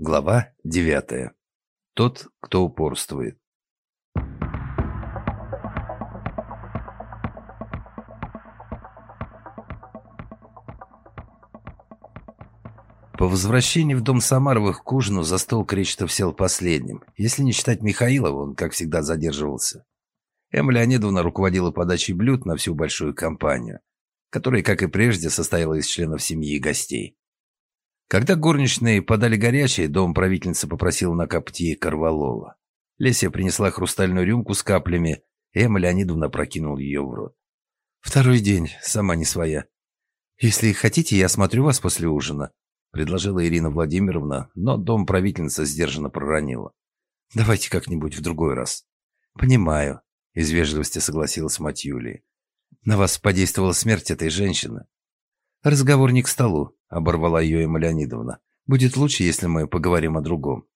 Глава девятая. Тот, кто упорствует. По возвращении в дом Самаровых к ужину за стол Кречетов сел последним. Если не считать Михаилова, он, как всегда, задерживался. Эмма Леонидовна руководила подачей блюд на всю большую компанию, которая, как и прежде, состояла из членов семьи и гостей. Когда горничные подали горячее, дом правительницы попросила накапать ей корвалола. Леся принесла хрустальную рюмку с каплями, и Эмма Леонидовна прокинула ее в рот. «Второй день, сама не своя. Если хотите, я осмотрю вас после ужина», — предложила Ирина Владимировна, но дом правительница сдержанно проронила. «Давайте как-нибудь в другой раз». «Понимаю», — из вежливости согласилась мать Юлии. «На вас подействовала смерть этой женщины». «Разговор не к столу», — оборвала ее Эмма Леонидовна. «Будет лучше, если мы поговорим о другом».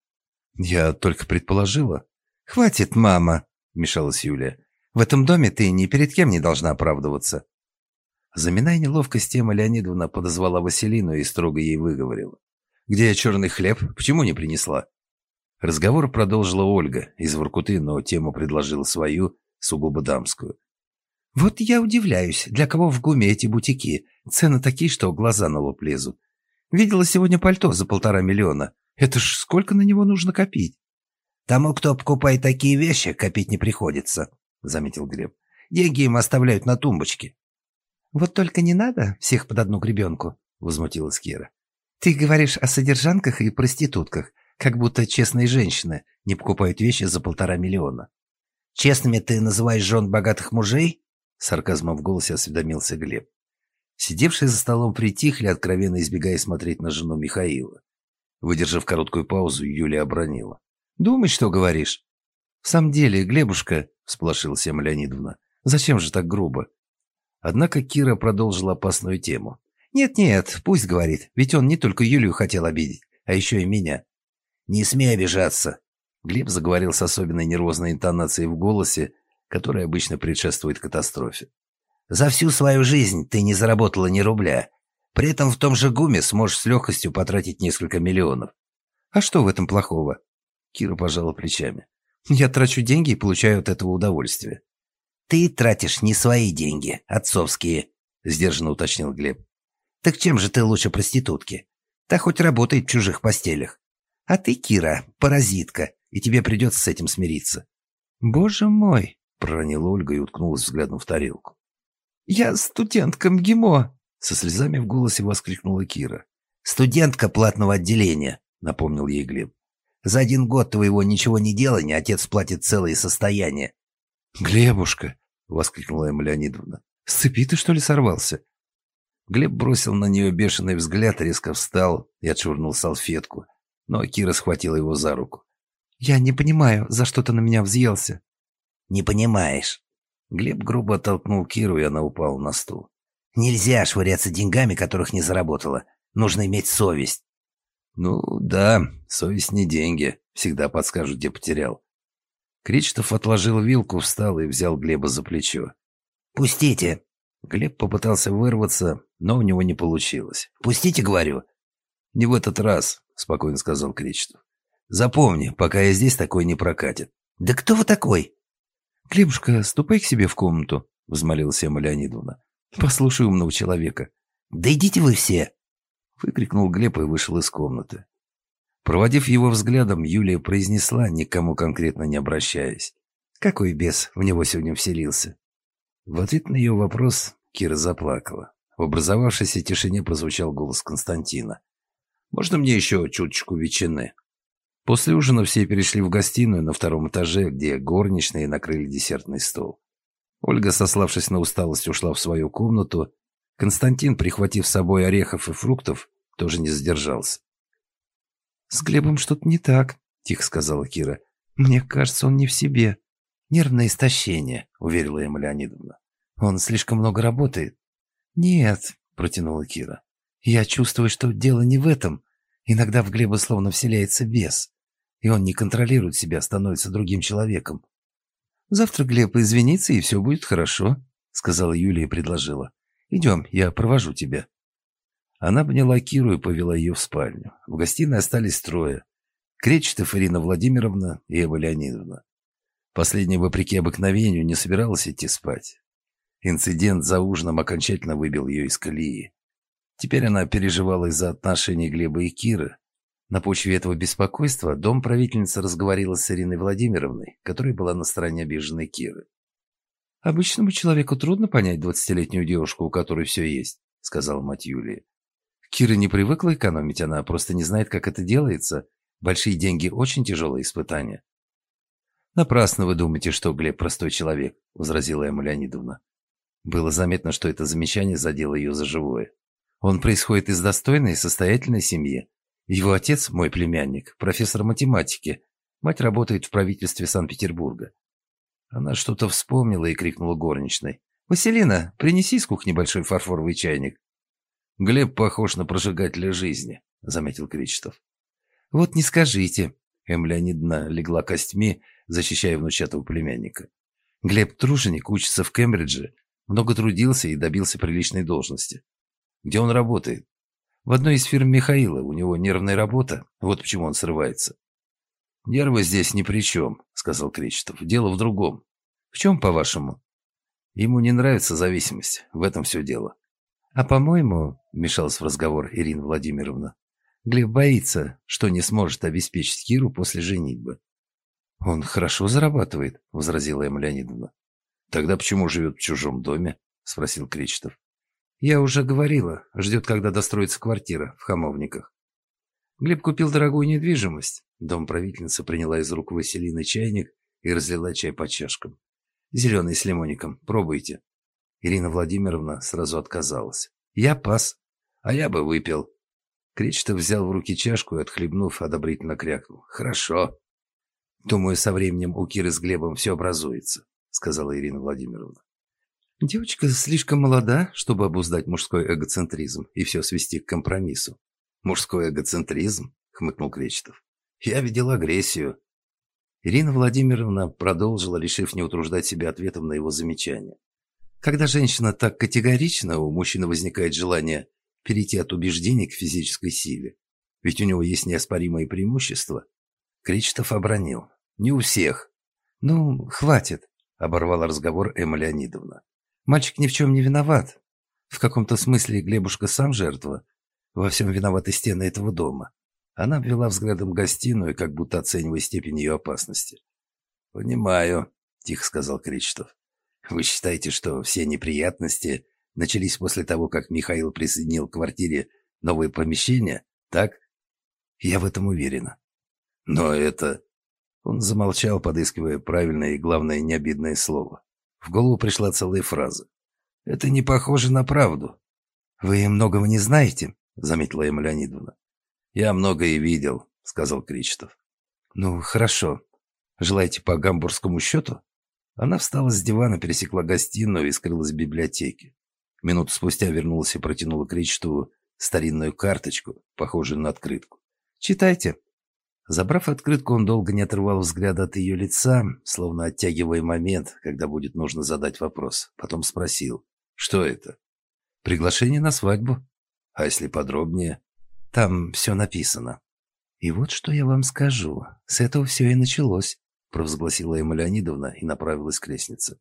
«Я только предположила». «Хватит, мама», — вмешалась Юлия. «В этом доме ты ни перед кем не должна оправдываться». Заминая неловкость, Эмма Леонидовна подозвала Василину и строго ей выговорила. «Где черный хлеб? Почему не принесла?» Разговор продолжила Ольга из Воркуты, но тему предложила свою, сугубо дамскую. «Вот я удивляюсь, для кого в ГУМе эти бутики? Цены такие, что глаза на лоб лезут. Видела сегодня пальто за полтора миллиона. Это ж сколько на него нужно копить?» «Тому, кто покупает такие вещи, копить не приходится», — заметил Глеб. «Деньги им оставляют на тумбочке». «Вот только не надо всех под одну гребенку», — возмутилась Кира. «Ты говоришь о содержанках и проститутках, как будто честные женщины не покупают вещи за полтора миллиона». «Честными ты называешь жен богатых мужей?» — сарказмом в голосе осведомился Глеб. Сидевшие за столом притихли, откровенно избегая смотреть на жену Михаила. Выдержав короткую паузу, Юлия обронила. «Думай, что говоришь». «В самом деле, Глебушка», — всполошилась Эмма Леонидовна, — «зачем же так грубо?» Однако Кира продолжила опасную тему. «Нет-нет, пусть говорит, ведь он не только Юлию хотел обидеть, а еще и меня». «Не смей обижаться!» Глеб заговорил с особенной нервозной интонацией в голосе, которая обычно предшествует катастрофе. «За всю свою жизнь ты не заработала ни рубля. При этом в том же ГУМе сможешь с легкостью потратить несколько миллионов. А что в этом плохого?» Кира пожала плечами. «Я трачу деньги и получаю от этого удовольствие». «Ты тратишь не свои деньги, отцовские», — сдержанно уточнил Глеб. «Так чем же ты лучше проститутки? Та хоть работает в чужих постелях. А ты, Кира, паразитка, и тебе придется с этим смириться». «Боже мой!» — проронила Ольга и уткнулась взглядом в тарелку. «Я студентка МГИМО!» — со слезами в голосе воскликнула Кира. «Студентка платного отделения», — напомнил ей Глеб. «За один год твоего ничего не делания отец платит целое состояние». «Глебушка!» воскликнула Эмма Леонидовна. «С цепи ты, что ли, сорвался?» Глеб бросил на нее бешеный взгляд, резко встал и отшвырнул салфетку. Но Кира схватила его за руку. «Я не понимаю, за что ты на меня взъелся?» «Не понимаешь». Глеб грубо оттолкнул Киру, и она упала на стул. «Нельзя швыряться деньгами, которых не заработала. Нужно иметь совесть». «Ну да, совесть не деньги. Всегда подскажут, где потерял. Кречетов отложил вилку, встал и взял Глеба за плечо. «Пустите!» Глеб попытался вырваться, но у него не получилось. «Пустите, говорю!» «Не в этот раз», — спокойно сказал Кречетов. «Запомни, пока я здесь, такой не прокатит». «Да кто вы такой?» «Глебушка, ступай к себе в комнату», — взмолилась Эмма Леонидовна. «Послушай умного человека». «Да идите вы все!» — выкрикнул Глеб и вышел из комнаты. Проводив его взглядом, Юлия произнесла, никому конкретно не обращаясь. «Какой бес в него сегодня вселился?» В ответ на ее вопрос Кира заплакала. В образовавшейся тишине прозвучал голос Константина. «Можно мне еще чуточку ветчины?» После ужина все перешли в гостиную на втором этаже, где горничные накрыли десертный стол. Ольга, сославшись на усталость, ушла в свою комнату. Константин, прихватив с собой орехов и фруктов, тоже не задержался. «С Глебом что-то не так», — тихо сказала Кира. «Мне кажется, он не в себе». «Нервное истощение», — уверила Эмма Леонидовна. «Он слишком много работает». «Нет», — протянула Кира. «Я чувствую, что дело не в этом. Иногда в Глеба словно вселяется бес, и он не контролирует себя, становится другим человеком». «Завтра Глеб извинится, и все будет хорошо», — сказала Юлия и предложила. «Идем, я провожу тебя». Она обняла Киру и повела ее в спальню. В гостиной остались трое. Кречетов Ирина Владимировна и Эва Леонидовна. Последняя, вопреки обыкновению, не собиралась идти спать. Инцидент за ужином окончательно выбил ее из колеи. Теперь она переживала из-за отношений Глеба и Киры. На почве этого беспокойства дом правительницы разговорила с Ириной Владимировной, которая была на стороне обиженной Киры. «Обычному человеку трудно понять двадцатилетнюю девушку, у которой все есть», — сказала мать Юлии. Кира не привыкла экономить, она просто не знает, как это делается. Большие деньги – очень тяжелое испытание. «Напрасно вы думаете, что Глеб простой человек», – возразила Эмма Леонидовна. Было заметно, что это замечание задело ее за живое. Он происходит из достойной и состоятельной семьи. Его отец, мой племянник, профессор математики. Мать работает в правительстве Санкт-Петербурга. Она что-то вспомнила и крикнула горничной. «Василина, принеси из кухни большой фарфоровый чайник». «Глеб похож на прожигателя жизни», — заметил Кричтов. «Вот не скажите». Эм Леонидовна легла костьми, защищая внучатого племянника. Глеб Труженик учится в Кембридже, много трудился и добился приличной должности. Где он работает? В одной из фирм Михаила. У него нервная работа. Вот почему он срывается. «Нервы здесь ни при чем», — сказал Кречетов. «Дело в другом». «В чем, по-вашему?» «Ему не нравится зависимость. В этом все дело». «А по-моему», — вмешалась в разговор Ирина Владимировна, «Глеб боится, что не сможет обеспечить Киру после женитьбы». «Он хорошо зарабатывает», — возразила Эмма Леонидовна. «Тогда почему живет в чужом доме?» — спросил Кречетов. «Я уже говорила. Ждет, когда достроится квартира в Хамовниках». Глеб купил дорогую недвижимость. Дом правительницы приняла из рук Василины чайник и разлила чай по чашкам. «Зеленый с лимоником. Пробуйте». Ирина Владимировна сразу отказалась. «Я пас. А я бы выпил». Кречетов взял в руки чашку и, отхлебнув, одобрительно крякнул. «Хорошо. Думаю, со временем у Киры с Глебом все образуется», сказала Ирина Владимировна. Девочка слишком молода, чтобы обуздать мужской эгоцентризм и все свести к компромиссу. «Мужской эгоцентризм?» — хмыкнул Кречетов. «Я видел агрессию». Ирина Владимировна продолжила, решив не утруждать себя ответом на его замечание. Когда женщина так категорична, у мужчины возникает желание перейти от убеждений к физической силе. Ведь у него есть неоспоримые преимущества. Кричтов обронил. Не у всех. Ну, хватит, оборвала разговор Эмма Леонидовна. Мальчик ни в чем не виноват. В каком-то смысле Глебушка сам жертва. Во всем виноваты стены этого дома. Она обвела взглядом гостиную, как будто оценивая степень ее опасности. «Понимаю», — тихо сказал Кричтов. Вы считаете, что все неприятности начались после того, как Михаил присоединил к квартире новые помещения, так? Я в этом уверена. Но это... Он замолчал, подыскивая правильное и, главное, необидное слово. В голову пришла целая фраза. «Это не похоже на правду». «Вы многого не знаете», — заметила Эмма Леонидовна. «Я многое видел», — сказал Кричтов. «Ну, хорошо. Желаете по гамбургскому счету?» Она встала с дивана, пересекла гостиную и скрылась в библиотеке. Минуту спустя вернулась и протянула Кричтову старинную карточку, похожую на открытку. «Читайте». Забрав открытку, он долго не отрывал взгляда от ее лица, словно оттягивая момент, когда будет нужно задать вопрос. Потом спросил, что это? «Приглашение на свадьбу. А если подробнее?» «Там все написано». «И вот что я вам скажу. С этого все и началось провозгласила Эмма Леонидовна и направилась к лестнице.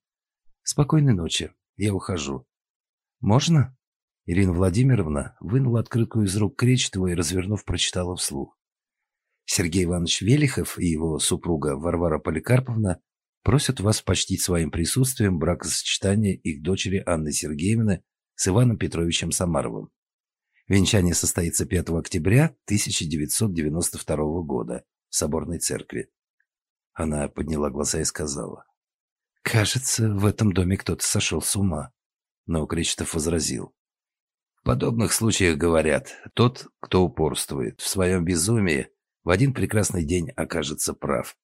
«Спокойной ночи. Я ухожу». «Можно?» Ирина Владимировна вынула открытку из рук Кречетова и, развернув, прочитала вслух. Сергей Иванович Велихов и его супруга Варвара Поликарповна просят вас почтить своим присутствием бракосочетание их дочери Анны Сергеевны с Иваном Петровичем Самаровым. Венчание состоится 5 октября 1992 года в Соборной церкви. Она подняла глаза и сказала. «Кажется, в этом доме кто-то сошел с ума». Но Кречетов возразил. В подобных случаях говорят, тот, кто упорствует в своем безумии, в один прекрасный день окажется прав.